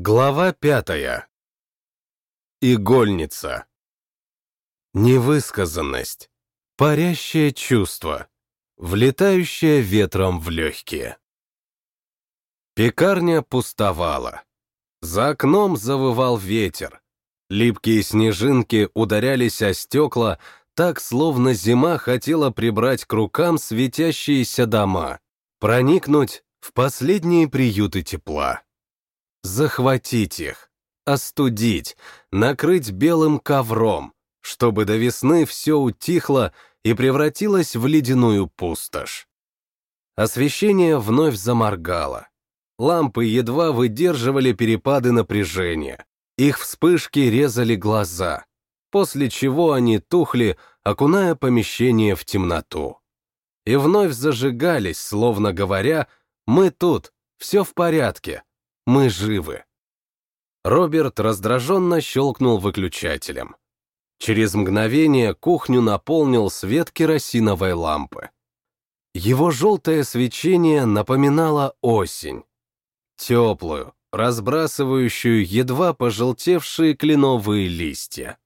Глава пятая. Игольница. Невысказанность. Парящее чувство. Влетающее ветром в легкие. Пекарня пустовала. За окном завывал ветер. Липкие снежинки ударялись о стекла, так, словно зима хотела прибрать к рукам светящиеся дома, проникнуть в последние приюты тепла. Захватить их, остудить, накрыть белым ковром, чтобы до весны все утихло и превратилось в ледяную пустошь. Освещение вновь заморгало. Лампы едва выдерживали перепады напряжения. Их вспышки резали глаза, после чего они тухли, окуная помещение в темноту. И вновь зажигались, словно говоря, «Мы тут, все в порядке, мы живы». Роберт раздраженно щелкнул выключателем. Через мгновение кухню наполнил свет керосиновой лампы. Его желтое свечение напоминало осень. Теплую, разбрасывающую едва пожелтевшие кленовые листья.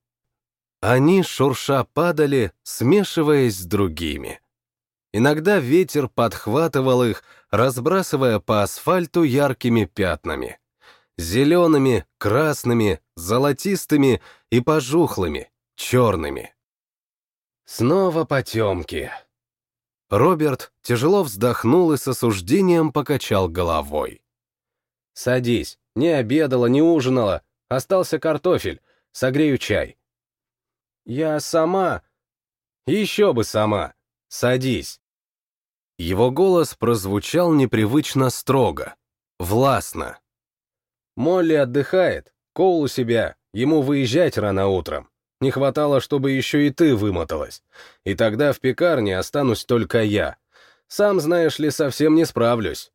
Они шурша падали, смешиваясь с другими. Иногда ветер подхватывал их, разбрасывая по асфальту яркими пятнами. Зелеными, красными, золотистыми и пожухлыми, черными. Снова потемки. Роберт тяжело вздохнул и с осуждением покачал головой. «Садись, не обедала, не ужинала, остался картофель, согрею чай». «Я сама...» «Еще бы сама. Садись». Его голос прозвучал непривычно строго, властно. «Молли отдыхает, Коул у себя, ему выезжать рано утром. Не хватало, чтобы еще и ты вымоталась. И тогда в пекарне останусь только я. Сам, знаешь ли, совсем не справлюсь».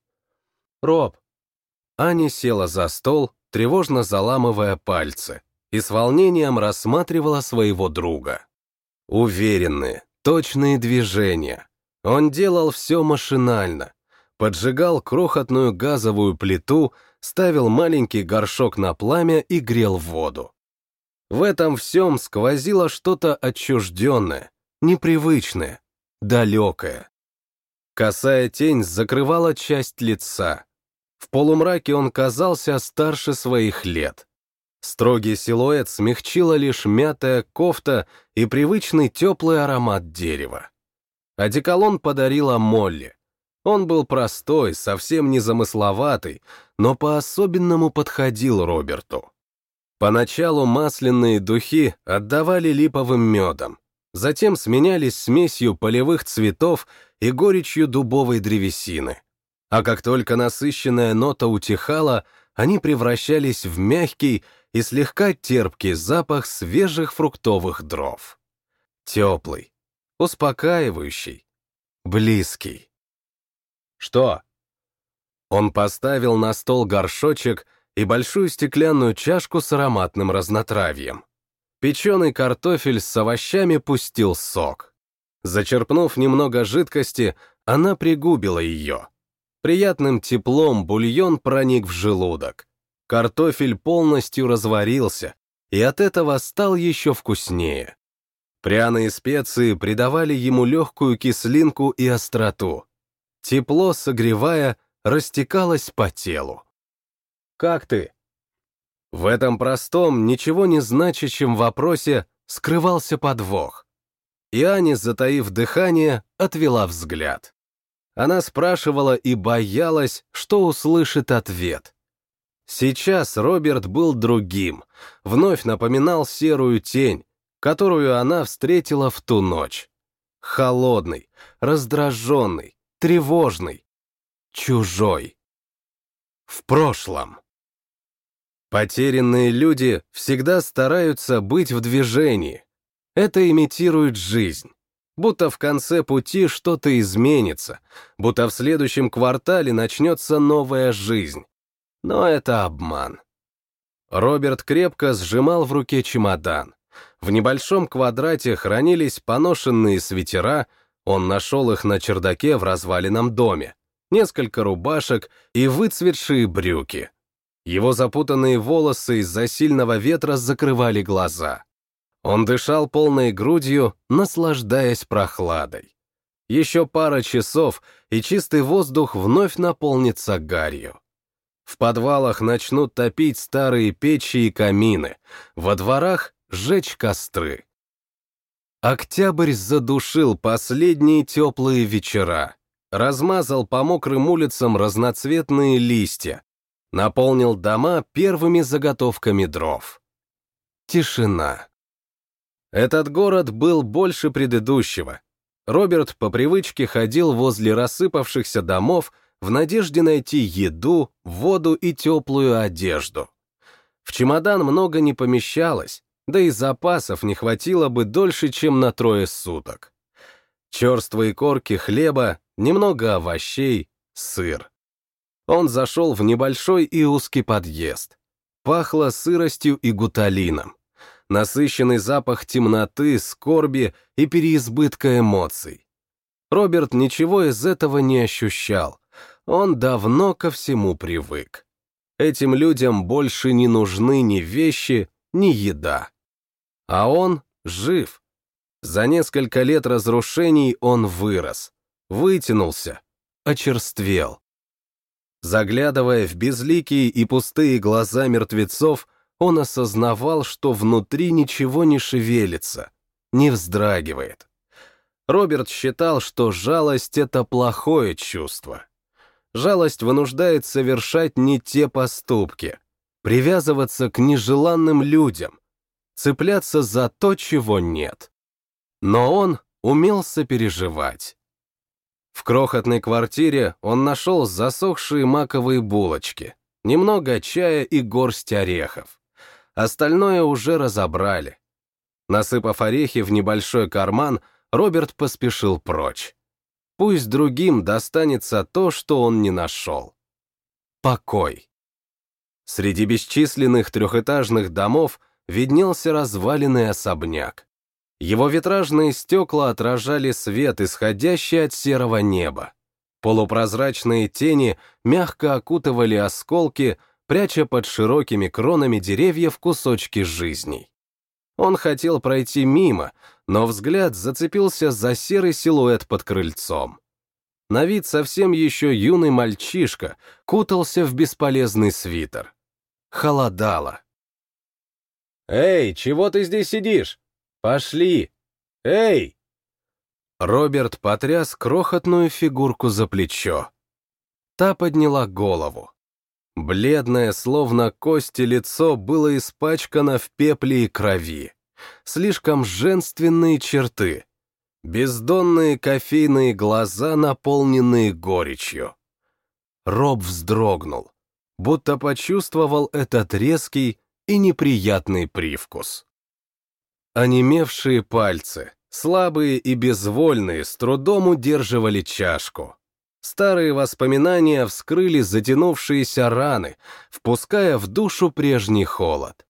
«Роб». Аня села за стол, тревожно заламывая пальцы, и с волнением рассматривала своего друга. Уверенные, точные движения, он делал все машинально. Поджигал крохотную газовую плиту, ставил маленький горшок на пламя и грел воду. В этом всем сквозило что-то отчужденное, непривычное, далекое. Косая тень закрывала часть лица. В полумраке он казался старше своих лет. Строгий силуэт смягчила лишь мятая кофта и привычный теплый аромат дерева. Одеколон подарила Молли. Он был простой, совсем незамысловатый, но по-особенному подходил Роберту. Поначалу масляные духи отдавали липовым медом, затем сменялись смесью полевых цветов и горечью дубовой древесины. А как только насыщенная нота утихала, они превращались в мягкий и слегка терпкий запах свежих фруктовых дров. Теплый, успокаивающий, близкий. Что? Он поставил на стол горшочек и большую стеклянную чашку с ароматным разнотравьем. Печеный картофель с овощами пустил сок. Зачерпнув немного жидкости, она пригубила ее. Приятным теплом бульон проник в желудок. Картофель полностью разварился, и от этого стал еще вкуснее. Пряные специи придавали ему легкую кислинку и остроту. Тепло, согревая, растекалось по телу. «Как ты?» В этом простом, ничего не значащем вопросе скрывался подвох. И Аня, затаив дыхание, отвела взгляд. Она спрашивала и боялась, что услышит ответ. Сейчас Роберт был другим, вновь напоминал серую тень, которую она встретила в ту ночь. Холодный, раздраженный, тревожный, чужой. В прошлом. Потерянные люди всегда стараются быть в движении. Это имитирует жизнь. Будто в конце пути что-то изменится, будто в следующем квартале начнется новая жизнь. Но это обман. Роберт крепко сжимал в руке чемодан. В небольшом квадрате хранились поношенные свитера, он нашел их на чердаке в разваленном доме, несколько рубашек и выцветшие брюки. Его запутанные волосы из-за сильного ветра закрывали глаза. Он дышал полной грудью, наслаждаясь прохладой. Еще пара часов, и чистый воздух вновь наполнится гарью. В подвалах начнут топить старые печи и камины, во дворах — жечь костры. Октябрь задушил последние теплые вечера, размазал по мокрым улицам разноцветные листья, наполнил дома первыми заготовками дров. Тишина. Этот город был больше предыдущего. Роберт по привычке ходил возле рассыпавшихся домов в надежде найти еду, воду и теплую одежду. В чемодан много не помещалось, да и запасов не хватило бы дольше, чем на трое суток. Черствые корки хлеба, немного овощей, сыр. Он зашел в небольшой и узкий подъезд. Пахло сыростью и гуталином. Насыщенный запах темноты, скорби и переизбытка эмоций. Роберт ничего из этого не ощущал. Он давно ко всему привык. Этим людям больше не нужны ни вещи, ни еда. А он жив. За несколько лет разрушений он вырос, вытянулся, очерствел. Заглядывая в безликие и пустые глаза мертвецов, он осознавал, что внутри ничего не шевелится, не вздрагивает. Роберт считал, что жалость — это плохое чувство. Жалость вынуждает совершать не те поступки, привязываться к нежеланным людям, цепляться за то, чего нет. Но он умел сопереживать. В крохотной квартире он нашел засохшие маковые булочки, немного чая и горсть орехов. Остальное уже разобрали. Насыпав орехи в небольшой карман, Роберт поспешил прочь. Пусть другим достанется то, что он не нашел. Покой. Среди бесчисленных трехэтажных домов виднелся разваленный особняк. Его витражные стекла отражали свет, исходящий от серого неба. Полупрозрачные тени мягко окутывали осколки, пряча под широкими кронами деревьев кусочки жизней. Он хотел пройти мимо, но взгляд зацепился за серый силуэт под крыльцом. На вид совсем еще юный мальчишка кутался в бесполезный свитер. Холодало. «Эй, чего ты здесь сидишь? Пошли! Эй!» Роберт потряс крохотную фигурку за плечо. Та подняла голову. Бледное, словно кости, лицо было испачкано в пепле и крови. Слишком женственные черты. Бездонные кофейные глаза, наполненные горечью. Роб вздрогнул, будто почувствовал этот резкий и неприятный привкус. Онемевшие пальцы, слабые и безвольные, с трудом удерживали чашку. Старые воспоминания вскрыли затянувшиеся раны, впуская в душу прежний холод.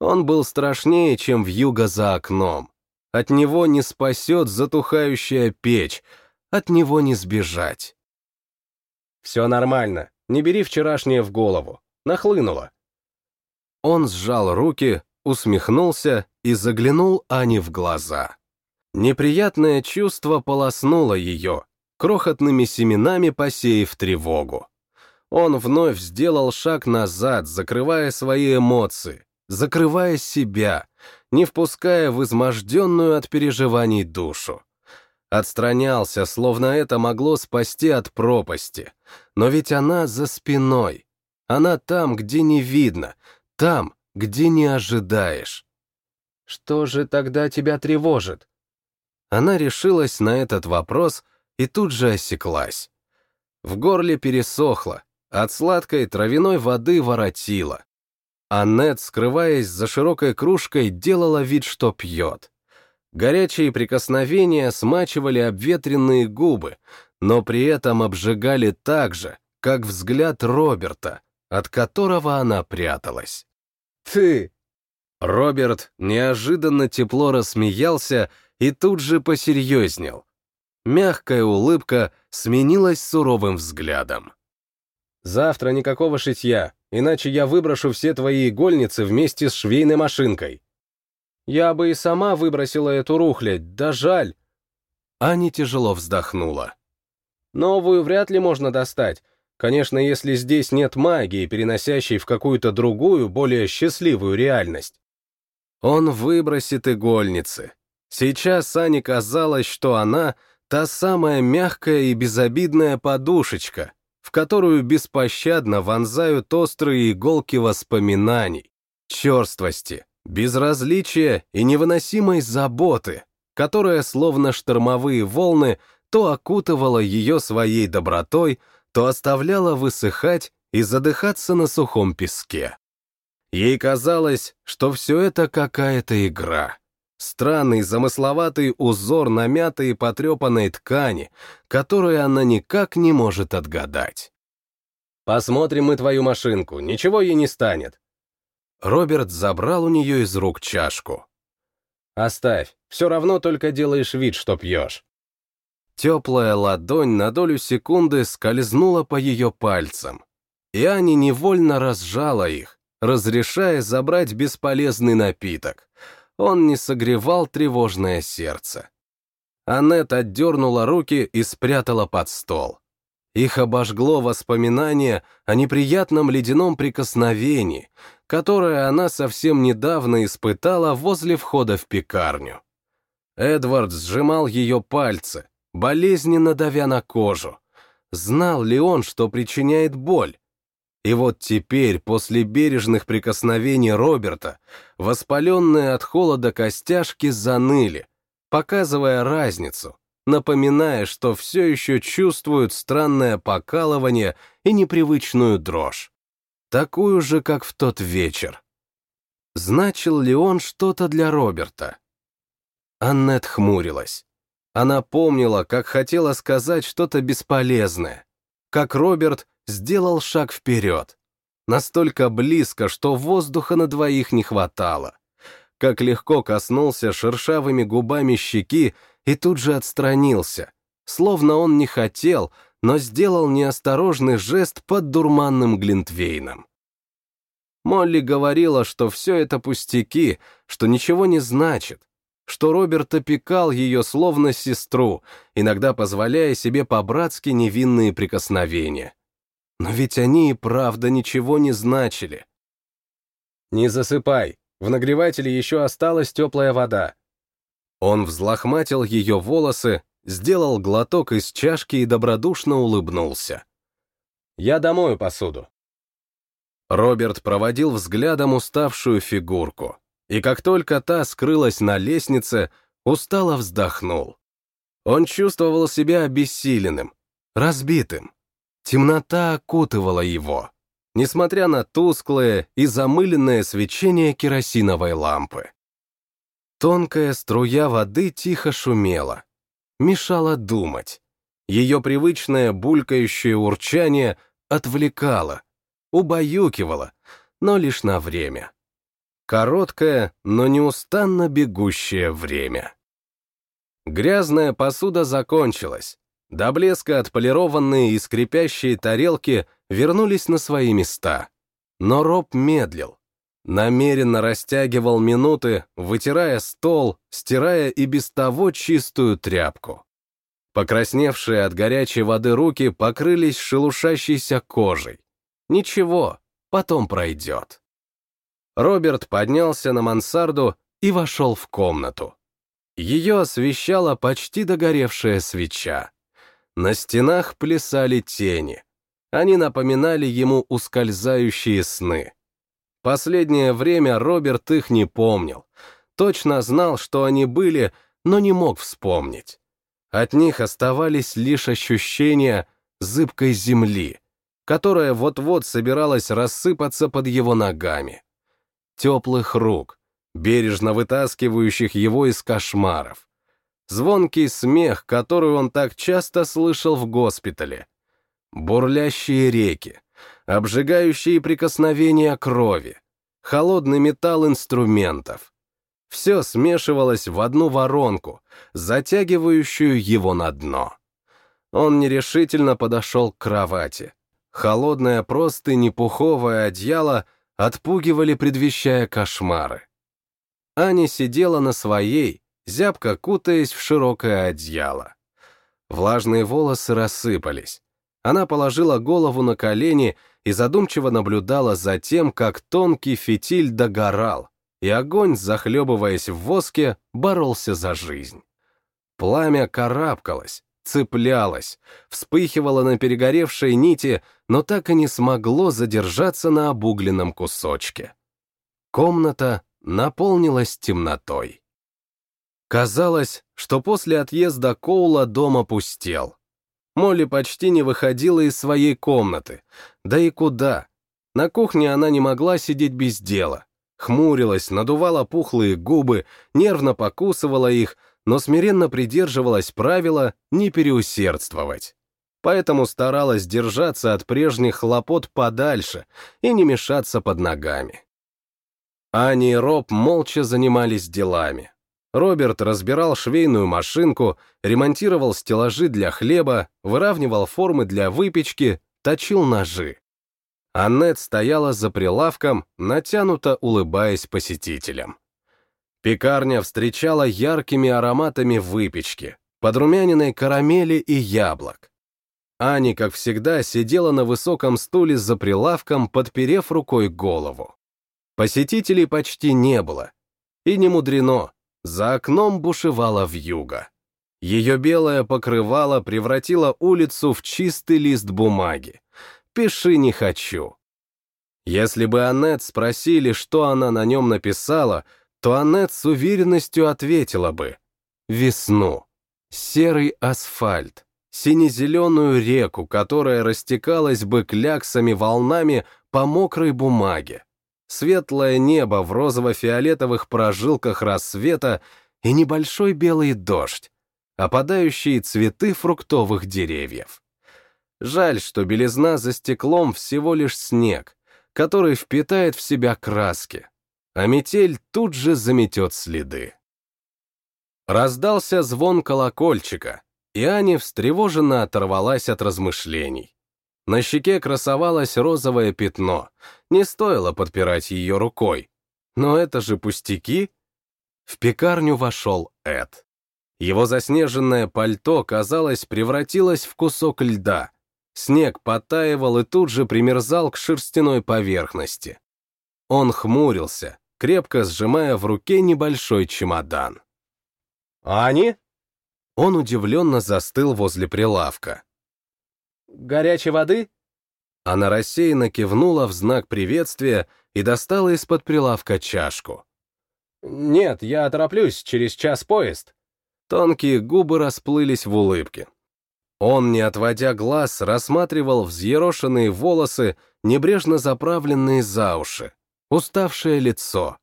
Он был страшнее, чем вьюга за окном. От него не спасет затухающая печь, от него не сбежать. «Все нормально, не бери вчерашнее в голову, нахлынуло». Он сжал руки, усмехнулся и заглянул Ане в глаза. Неприятное чувство полоснуло ее, крохотными семенами посеяв тревогу. Он вновь сделал шаг назад, закрывая свои эмоции, закрывая себя, не впуская в изможденную от переживаний душу. Отстранялся, словно это могло спасти от пропасти. Но ведь она за спиной. Она там, где не видно, там, где не ожидаешь. Что же тогда тебя тревожит? Она решилась на этот вопрос и тут же осеклась. В горле пересохло, от сладкой травяной воды воротило. Аннет, скрываясь за широкой кружкой, делала вид, что пьет. Горячие прикосновения смачивали обветренные губы, но при этом обжигали так же, как взгляд Роберта, от которого она пряталась. «Ты!» Роберт неожиданно тепло рассмеялся и тут же посерьезнел. Мягкая улыбка сменилась суровым взглядом. «Завтра никакого шитья, иначе я выброшу все твои игольницы вместе с швейной машинкой. Я бы и сама выбросила эту рухлядь, да жаль. Аня тяжело вздохнула. Новую вряд ли можно достать. Конечно, если здесь нет магии, переносящей в какую-то другую, более счастливую реальность. Он выбросит игольницы. Сейчас Ане казалось, что она — та самая мягкая и безобидная подушечка, в которую беспощадно вонзают острые иголки воспоминаний, черствости, безразличия и невыносимой заботы, которая, словно штормовые волны, то окутывала ее своей добротой, то оставляла высыхать и задыхаться на сухом песке. Ей казалось, что все это какая-то игра. Странный, замысловатый узор на мятой и потрепанной ткани, которую она никак не может отгадать. «Посмотрим мы твою машинку, ничего ей не станет». Роберт забрал у нее из рук чашку. «Оставь, все равно только делаешь вид, что пьешь». Теплая ладонь на долю секунды скользнула по ее пальцам, и Ани невольно разжала их, разрешая забрать бесполезный напиток. Он не согревал тревожное сердце. Аннет отдернула руки и спрятала под стол. Их обожгло воспоминание о неприятном ледяном прикосновении, которое она совсем недавно испытала возле входа в пекарню. Эдвард сжимал ее пальцы, болезненно давя на кожу. Знал ли он, что причиняет боль? И вот теперь, после бережных прикосновений Роберта, воспаленные от холода костяшки заныли, показывая разницу, напоминая, что все еще чувствуют странное покалывание и непривычную дрожь. Такую же, как в тот вечер. Значил ли он что-то для Роберта? Аннет хмурилась. Она помнила, как хотела сказать что-то бесполезное, как Роберт сделал шаг вперед, настолько близко, что воздуха на двоих не хватало, как легко коснулся шершавыми губами щеки и тут же отстранился, словно он не хотел, но сделал неосторожный жест под дурманным Глинтвейном. Молли говорила, что все это пустяки, что ничего не значит, что Роберт опекал ее словно сестру, иногда позволяя себе по-братски невинные прикосновения. Но ведь они и правда ничего не значили. «Не засыпай, в нагревателе еще осталась теплая вода». Он взлохматил ее волосы, сделал глоток из чашки и добродушно улыбнулся. «Я домою посуду». Роберт проводил взглядом уставшую фигурку и как только та скрылась на лестнице, устало вздохнул. Он чувствовал себя обессиленным, разбитым. Темнота окутывала его, несмотря на тусклое и замыленное свечение керосиновой лампы. Тонкая струя воды тихо шумела, мешала думать. Ее привычное булькающее урчание отвлекало, убаюкивало, но лишь на время. Короткое, но неустанно бегущее время. Грязная посуда закончилась. До блеска отполированные и скрипящие тарелки вернулись на свои места. Но Роб медлил. Намеренно растягивал минуты, вытирая стол, стирая и без того чистую тряпку. Покрасневшие от горячей воды руки покрылись шелушащейся кожей. Ничего, потом пройдет. Роберт поднялся на мансарду и вошел в комнату. Ее освещала почти догоревшая свеча. На стенах плясали тени. Они напоминали ему ускользающие сны. Последнее время Роберт их не помнил. Точно знал, что они были, но не мог вспомнить. От них оставались лишь ощущения зыбкой земли, которая вот-вот собиралась рассыпаться под его ногами теплых рук, бережно вытаскивающих его из кошмаров. Звонкий смех, который он так часто слышал в госпитале. Бурлящие реки, обжигающие прикосновения крови, холодный металл инструментов. Все смешивалось в одну воронку, затягивающую его на дно. Он нерешительно подошел к кровати. холодная простынь и пуховое одеяло отпугивали, предвещая кошмары. Аня сидела на своей, зябко кутаясь в широкое одеяло. Влажные волосы рассыпались. Она положила голову на колени и задумчиво наблюдала за тем, как тонкий фитиль догорал, и огонь, захлебываясь в воске, боролся за жизнь. Пламя карабкалось, цеплялось, вспыхивало на перегоревшей нити, но так и не смогло задержаться на обугленном кусочке. Комната наполнилась темнотой. Казалось, что после отъезда Коула дом опустел. Молли почти не выходила из своей комнаты. Да и куда? На кухне она не могла сидеть без дела. Хмурилась, надувала пухлые губы, нервно покусывала их, но смиренно придерживалась правила не переусердствовать. Поэтому старалась держаться от прежних хлопот подальше и не мешаться под ногами. Ани и Роб молча занимались делами. Роберт разбирал швейную машинку, ремонтировал стеллажи для хлеба, выравнивал формы для выпечки, точил ножи. Аннет стояла за прилавком, натянуто улыбаясь посетителям. Пекарня встречала яркими ароматами выпечки, подрумяненной карамели и яблок. Ани, как всегда, сидела на высоком стуле за прилавком, подперев рукой голову. Посетителей почти не было. И не мудрено, за окном бушевала вьюга. Ее белое покрывало превратило улицу в чистый лист бумаги. «Пиши не хочу». Если бы Аннет спросили, что она на нем написала, то Аннет с уверенностью ответила бы «Весну». Серый асфальт, сине-зеленую реку, которая растекалась бы кляксами волнами по мокрой бумаге, светлое небо в розово-фиолетовых прожилках рассвета и небольшой белый дождь, опадающие цветы фруктовых деревьев. Жаль, что белизна за стеклом всего лишь снег, который впитает в себя краски, а метель тут же заметет следы. Раздался звон колокольчика, и Аня встревоженно оторвалась от размышлений. На щеке красовалось розовое пятно. Не стоило подпирать ее рукой. Но это же пустяки. В пекарню вошел Эд. Его заснеженное пальто, казалось, превратилось в кусок льда. Снег потаивал и тут же примерзал к шерстяной поверхности. Он хмурился, крепко сжимая в руке небольшой чемодан. «Ани?» Он удивленно застыл возле прилавка. Горячей воды?» Она рассеянно кивнула в знак приветствия и достала из-под прилавка чашку. «Нет, я тороплюсь, через час поезд». Тонкие губы расплылись в улыбке. Он, не отводя глаз, рассматривал взъерошенные волосы, небрежно заправленные за уши, уставшее лицо.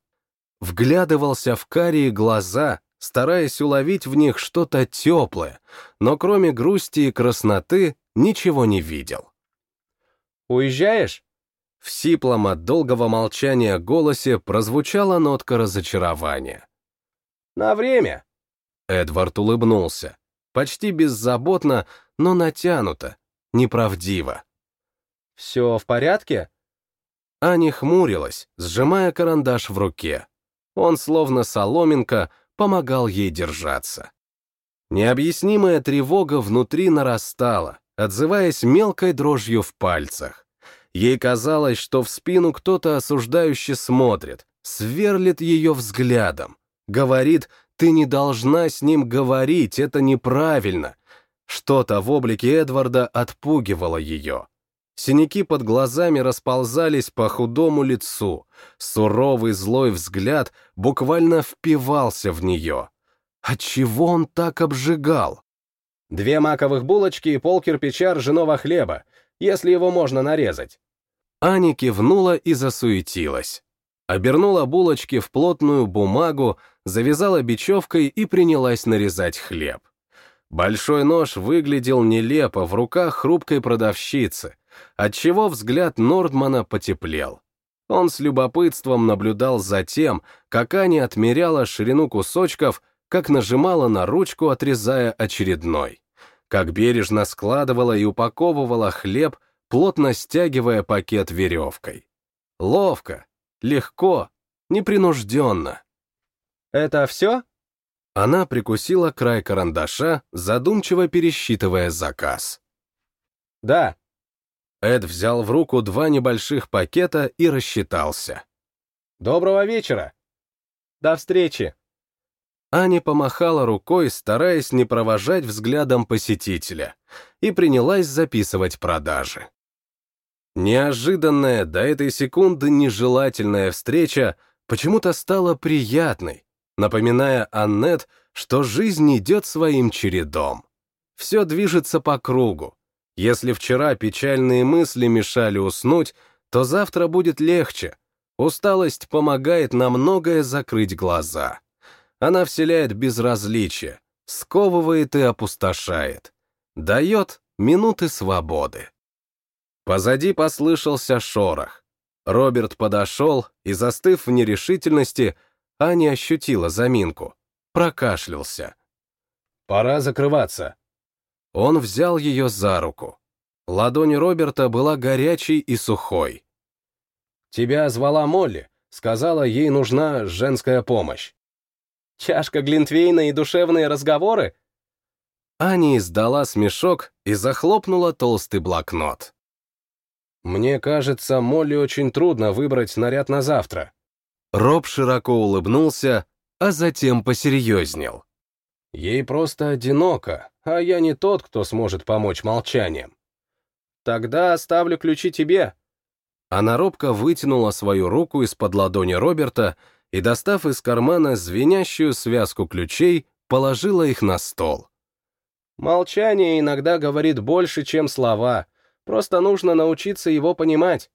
Вглядывался в карие глаза, стараясь уловить в них что-то теплое, но кроме грусти и красноты ничего не видел. «Уезжаешь?» В сиплом от долгого молчания голосе прозвучала нотка разочарования. «На время!» Эдвард улыбнулся. Почти беззаботно, но натянуто, неправдиво. «Все в порядке?» Аня хмурилась, сжимая карандаш в руке. Он, словно соломинка, помогал ей держаться. Необъяснимая тревога внутри нарастала, отзываясь мелкой дрожью в пальцах. Ей казалось, что в спину кто-то осуждающе смотрит, сверлит ее взглядом, говорит, ты не должна с ним говорить, это неправильно. Что-то в облике Эдварда отпугивало ее. Синяки под глазами расползались по худому лицу, суровый злой взгляд буквально впивался в нее. Отчего он так обжигал? Две маковых булочки и пол кирпича ржаного хлеба, если его можно нарезать. Аня кивнула и засуетилась. Обернула булочки в плотную бумагу, завязала бечевкой и принялась нарезать хлеб. Большой нож выглядел нелепо в руках хрупкой продавщицы, отчего взгляд Нордмана потеплел. Он с любопытством наблюдал за тем, как Аня отмеряла ширину кусочков, как нажимала на ручку, отрезая очередной как бережно складывала и упаковывала хлеб, плотно стягивая пакет веревкой. Ловко, легко, непринужденно. «Это все?» Она прикусила край карандаша, задумчиво пересчитывая заказ. «Да». Эд взял в руку два небольших пакета и рассчитался. «Доброго вечера!» «До встречи!» Аня помахала рукой, стараясь не провожать взглядом посетителя, и принялась записывать продажи. Неожиданная до этой секунды нежелательная встреча почему-то стала приятной, напоминая Аннет, что жизнь идет своим чередом. Все движется по кругу. Если вчера печальные мысли мешали уснуть, то завтра будет легче. Усталость помогает на многое закрыть глаза. Она вселяет безразличие, сковывает и опустошает. Дает минуты свободы. Позади послышался шорох. Роберт подошел и, застыв в нерешительности, Аня ощутила заминку. Прокашлялся. «Пора закрываться». Он взял ее за руку. Ладонь Роберта была горячей и сухой. «Тебя звала Молли, сказала, ей нужна женская помощь». «Чашка Глинтвейна и душевные разговоры?» Аня издала смешок и захлопнула толстый блокнот. «Мне кажется, Молли очень трудно выбрать наряд на завтра». Роб широко улыбнулся, а затем посерьезнел. «Ей просто одиноко, а я не тот, кто сможет помочь молчанием. Тогда оставлю ключи тебе». Она робко вытянула свою руку из-под ладони Роберта и, достав из кармана звенящую связку ключей, положила их на стол. «Молчание иногда говорит больше, чем слова», Просто нужно научиться его понимать.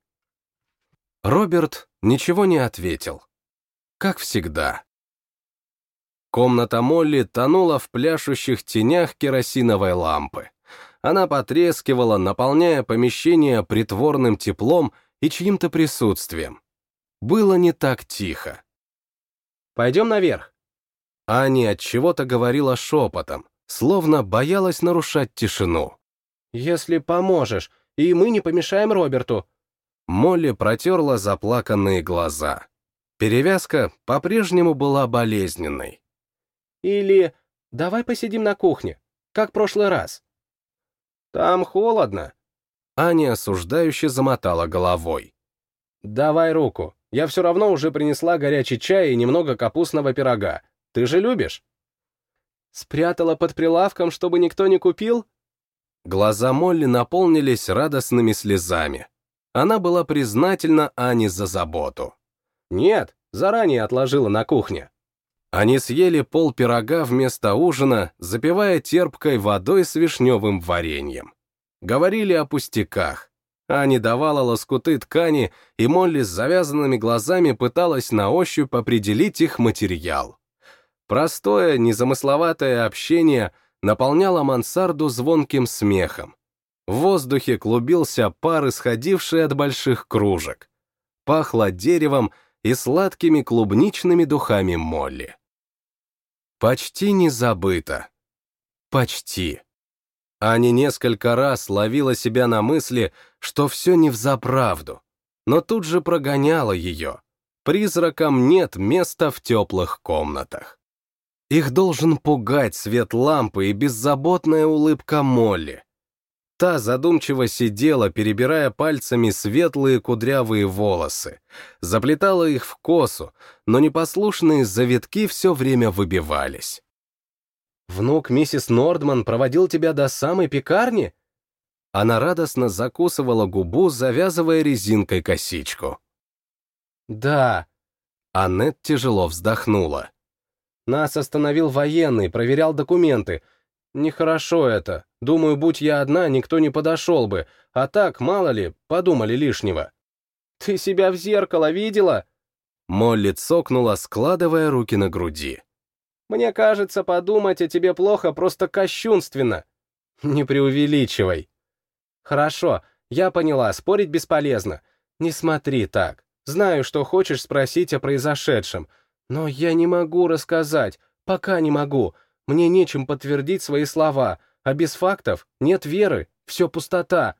Роберт ничего не ответил. Как всегда. Комната Молли тонула в пляшущих тенях керосиновой лампы. Она потрескивала, наполняя помещение притворным теплом и чьим-то присутствием. Было не так тихо. «Пойдем наверх». Аня от чего-то говорила шепотом, словно боялась нарушать тишину. «Если поможешь, и мы не помешаем Роберту». Молли протерла заплаканные глаза. Перевязка по-прежнему была болезненной. «Или давай посидим на кухне, как в прошлый раз». «Там холодно». Аня осуждающе замотала головой. «Давай руку. Я все равно уже принесла горячий чай и немного капустного пирога. Ты же любишь?» «Спрятала под прилавком, чтобы никто не купил?» Глаза Молли наполнились радостными слезами. Она была признательна Ане за заботу. «Нет, заранее отложила на кухне». Они съели пол пирога вместо ужина, запивая терпкой водой с вишневым вареньем. Говорили о пустяках. Ани давала лоскуты ткани, и Молли с завязанными глазами пыталась на ощупь определить их материал. Простое, незамысловатое общение — наполняла мансарду звонким смехом. В воздухе клубился пар, исходивший от больших кружек. Пахло деревом и сладкими клубничными духами Молли. Почти не забыто. Почти. Аня несколько раз ловила себя на мысли, что все не взаправду, но тут же прогоняла ее. Призракам нет места в теплых комнатах. Их должен пугать свет лампы и беззаботная улыбка Молли. Та задумчиво сидела, перебирая пальцами светлые кудрявые волосы, заплетала их в косу, но непослушные завитки все время выбивались. «Внук миссис Нордман проводил тебя до самой пекарни?» Она радостно закусывала губу, завязывая резинкой косичку. «Да». Аннет тяжело вздохнула. Нас остановил военный, проверял документы. Нехорошо это. Думаю, будь я одна, никто не подошел бы. А так, мало ли, подумали лишнего. Ты себя в зеркало видела? Молли цокнула, складывая руки на груди. Мне кажется, подумать о тебе плохо просто кощунственно. Не преувеличивай. Хорошо, я поняла, спорить бесполезно. Не смотри так. Знаю, что хочешь спросить о произошедшем, но я не могу рассказать, пока не могу. Мне нечем подтвердить свои слова, а без фактов нет веры, все пустота.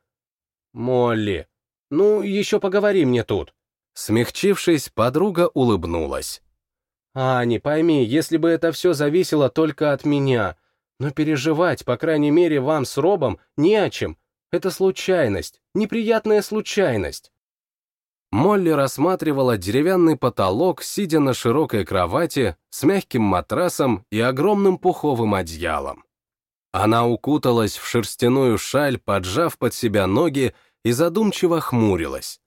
Молли, ну, еще поговори мне тут. Смягчившись, подруга улыбнулась. «Ани, пойми, если бы это все зависело только от меня, но переживать, по крайней мере, вам с Робом не о чем. Это случайность, неприятная случайность». Молли рассматривала деревянный потолок, сидя на широкой кровати с мягким матрасом и огромным пуховым одеялом. Она укуталась в шерстяную шаль, поджав под себя ноги, и задумчиво хмурилась.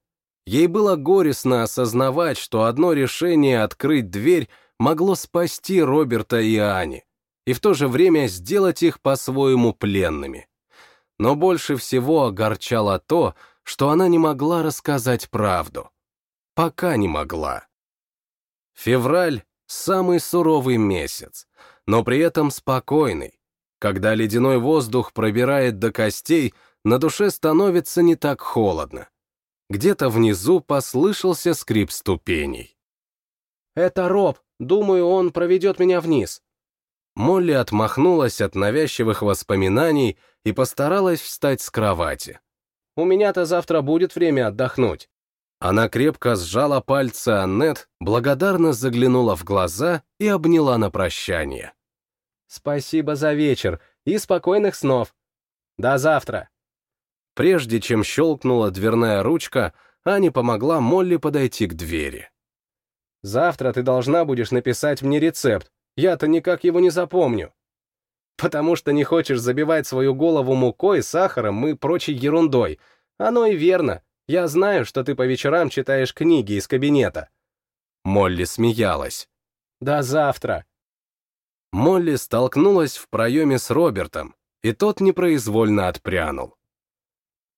Ей было горестно осознавать, что одно решение открыть дверь могло спасти Роберта и Ани, и в то же время сделать их по-своему пленными. Но больше всего огорчало то, что она не могла рассказать правду. Пока не могла. Февраль — самый суровый месяц, но при этом спокойный. Когда ледяной воздух пробирает до костей, на душе становится не так холодно. Где-то внизу послышался скрип ступеней. «Это Роб. Думаю, он проведет меня вниз». Молли отмахнулась от навязчивых воспоминаний и постаралась встать с кровати. «У меня-то завтра будет время отдохнуть». Она крепко сжала пальцы Аннет, благодарно заглянула в глаза и обняла на прощание. «Спасибо за вечер и спокойных снов. До завтра». Прежде чем щелкнула дверная ручка, Аня помогла Молли подойти к двери. «Завтра ты должна будешь написать мне рецепт. Я-то никак его не запомню. Потому что не хочешь забивать свою голову мукой, сахаром и прочей ерундой. Оно и верно. Я знаю, что ты по вечерам читаешь книги из кабинета». Молли смеялась. «До завтра». Молли столкнулась в проеме с Робертом, и тот непроизвольно отпрянул.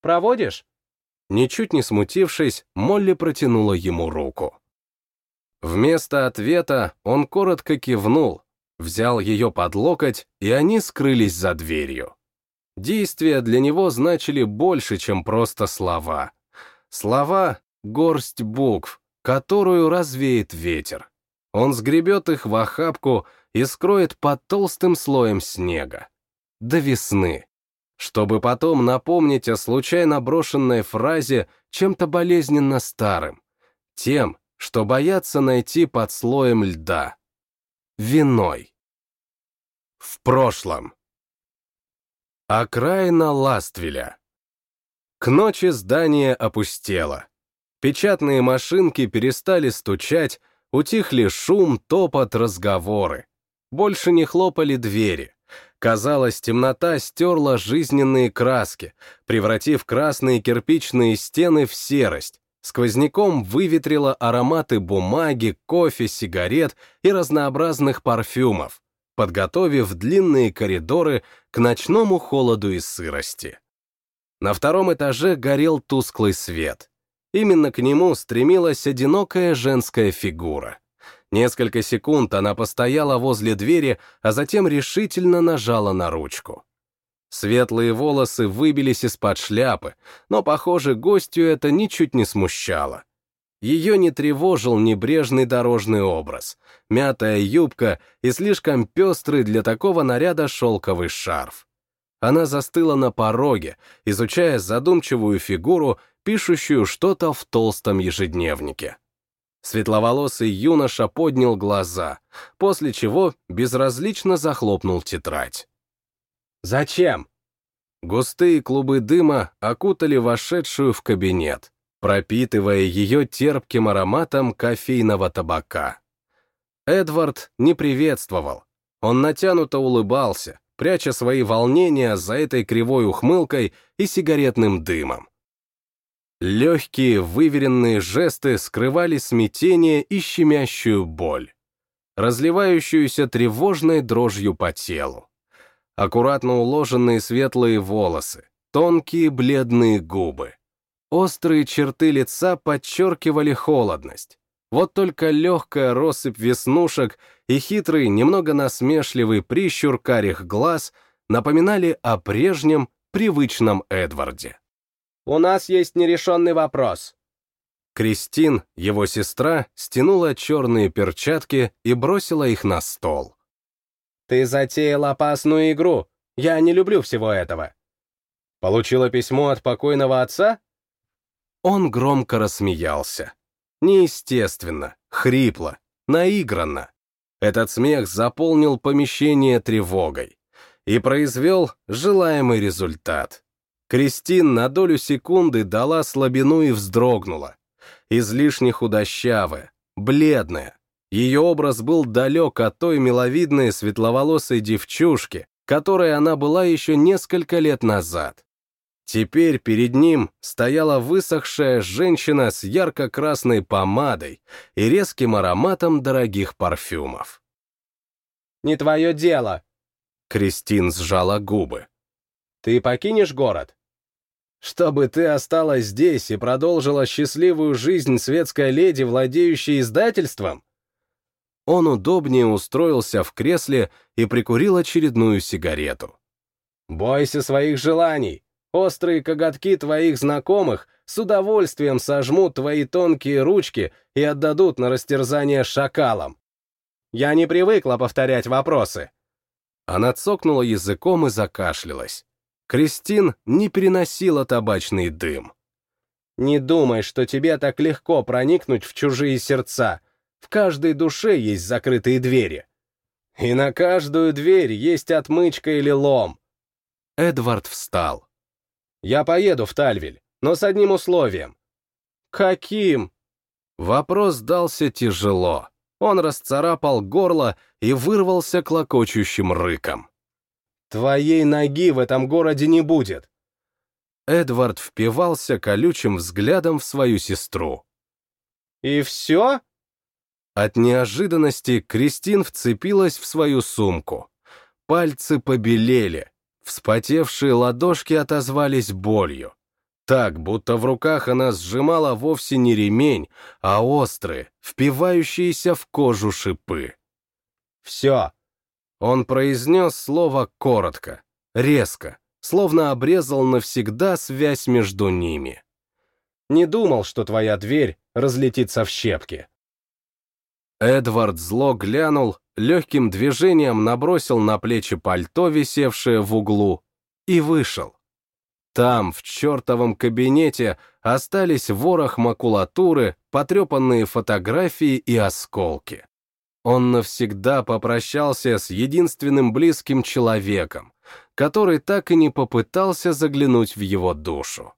Проводишь?» Ничуть не смутившись, Молли протянула ему руку. Вместо ответа он коротко кивнул, взял ее под локоть, и они скрылись за дверью. Действия для него значили больше, чем просто слова. Слова — горсть букв, которую развеет ветер. Он сгребет их в охапку и скроет под толстым слоем снега. До весны чтобы потом напомнить о случайно брошенной фразе чем-то болезненно старым, тем, что боятся найти под слоем льда. Виной. В прошлом. Окраина Ластвеля. К ночи здание опустело. Печатные машинки перестали стучать, утихли шум, топот, разговоры. Больше не хлопали двери. Казалось, темнота стерла жизненные краски, превратив красные кирпичные стены в серость, сквозняком выветрила ароматы бумаги, кофе, сигарет и разнообразных парфюмов, подготовив длинные коридоры к ночному холоду и сырости. На втором этаже горел тусклый свет. Именно к нему стремилась одинокая женская фигура — Несколько секунд она постояла возле двери, а затем решительно нажала на ручку. Светлые волосы выбились из-под шляпы, но, похоже, гостью это ничуть не смущало. Ее не тревожил небрежный дорожный образ, мятая юбка и слишком пестрый для такого наряда шелковый шарф. Она застыла на пороге, изучая задумчивую фигуру, пишущую что-то в толстом ежедневнике. Светловолосый юноша поднял глаза, после чего безразлично захлопнул тетрадь. «Зачем?» Густые клубы дыма окутали вошедшую в кабинет, пропитывая ее терпким ароматом кофейного табака. Эдвард не приветствовал. Он натянуто улыбался, пряча свои волнения за этой кривой ухмылкой и сигаретным дымом. Легкие, выверенные жесты скрывали смятение и щемящую боль, разливающуюся тревожной дрожью по телу. Аккуратно уложенные светлые волосы, тонкие бледные губы. Острые черты лица подчеркивали холодность. Вот только легкая россыпь веснушек и хитрый, немного насмешливый прищур карих глаз напоминали о прежнем, привычном Эдварде. У нас есть нерешенный вопрос». Кристин, его сестра, стянула черные перчатки и бросила их на стол. «Ты затеял опасную игру. Я не люблю всего этого». Получила письмо от покойного отца? Он громко рассмеялся. Неестественно, хрипло, наигранно. Этот смех заполнил помещение тревогой и произвел желаемый результат. Кристин на долю секунды дала слабину и вздрогнула. Излишне худощавая, бледная. Ее образ был далек от той миловидной светловолосой девчушки, которой она была еще несколько лет назад. Теперь перед ним стояла высохшая женщина с ярко-красной помадой и резким ароматом дорогих парфюмов. «Не твое дело!» Кристин сжала губы. «Ты покинешь город?» «Чтобы ты осталась здесь и продолжила счастливую жизнь светской леди, владеющей издательством?» Он удобнее устроился в кресле и прикурил очередную сигарету. «Бойся своих желаний. Острые коготки твоих знакомых с удовольствием сожмут твои тонкие ручки и отдадут на растерзание шакалам. Я не привыкла повторять вопросы. Она цокнула языком и закашлялась. Кристин не переносила табачный дым. Не думай, что тебе так легко проникнуть в чужие сердца. В каждой душе есть закрытые двери. И на каждую дверь есть отмычка или лом. Эдвард встал. Я поеду в Тальвиль, но с одним условием. Каким? Вопрос дался тяжело. Он расцарапал горло и вырвался клокочущим рыком. Твоей ноги в этом городе не будет. Эдвард впивался колючим взглядом в свою сестру. И все? От неожиданности Кристин вцепилась в свою сумку. Пальцы побелели, Вспотевшие ладошки отозвались болью. Так, будто в руках она сжимала вовсе не ремень, а острые, впивающиеся в кожу шипы. «Все!» Он произнес слово коротко, резко, словно обрезал навсегда связь между ними. «Не думал, что твоя дверь разлетится в щепки». Эдвард зло глянул, легким движением набросил на плечи пальто, висевшее в углу, и вышел. Там, в чертовом кабинете, остались ворох макулатуры, потрепанные фотографии и осколки. Он навсегда попрощался с единственным близким человеком, который так и не попытался заглянуть в его душу.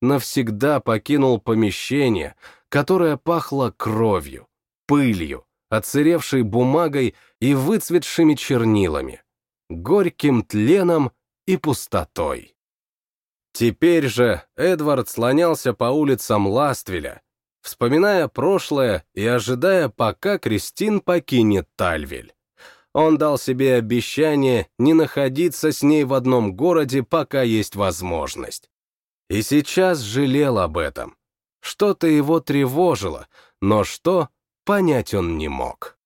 Навсегда покинул помещение, которое пахло кровью, пылью, отсыревшей бумагой и выцветшими чернилами, горьким тленом и пустотой. Теперь же Эдвард слонялся по улицам Ластвеля, вспоминая прошлое и ожидая, пока Кристин покинет Тальвель. Он дал себе обещание не находиться с ней в одном городе, пока есть возможность. И сейчас жалел об этом. Что-то его тревожило, но что понять он не мог.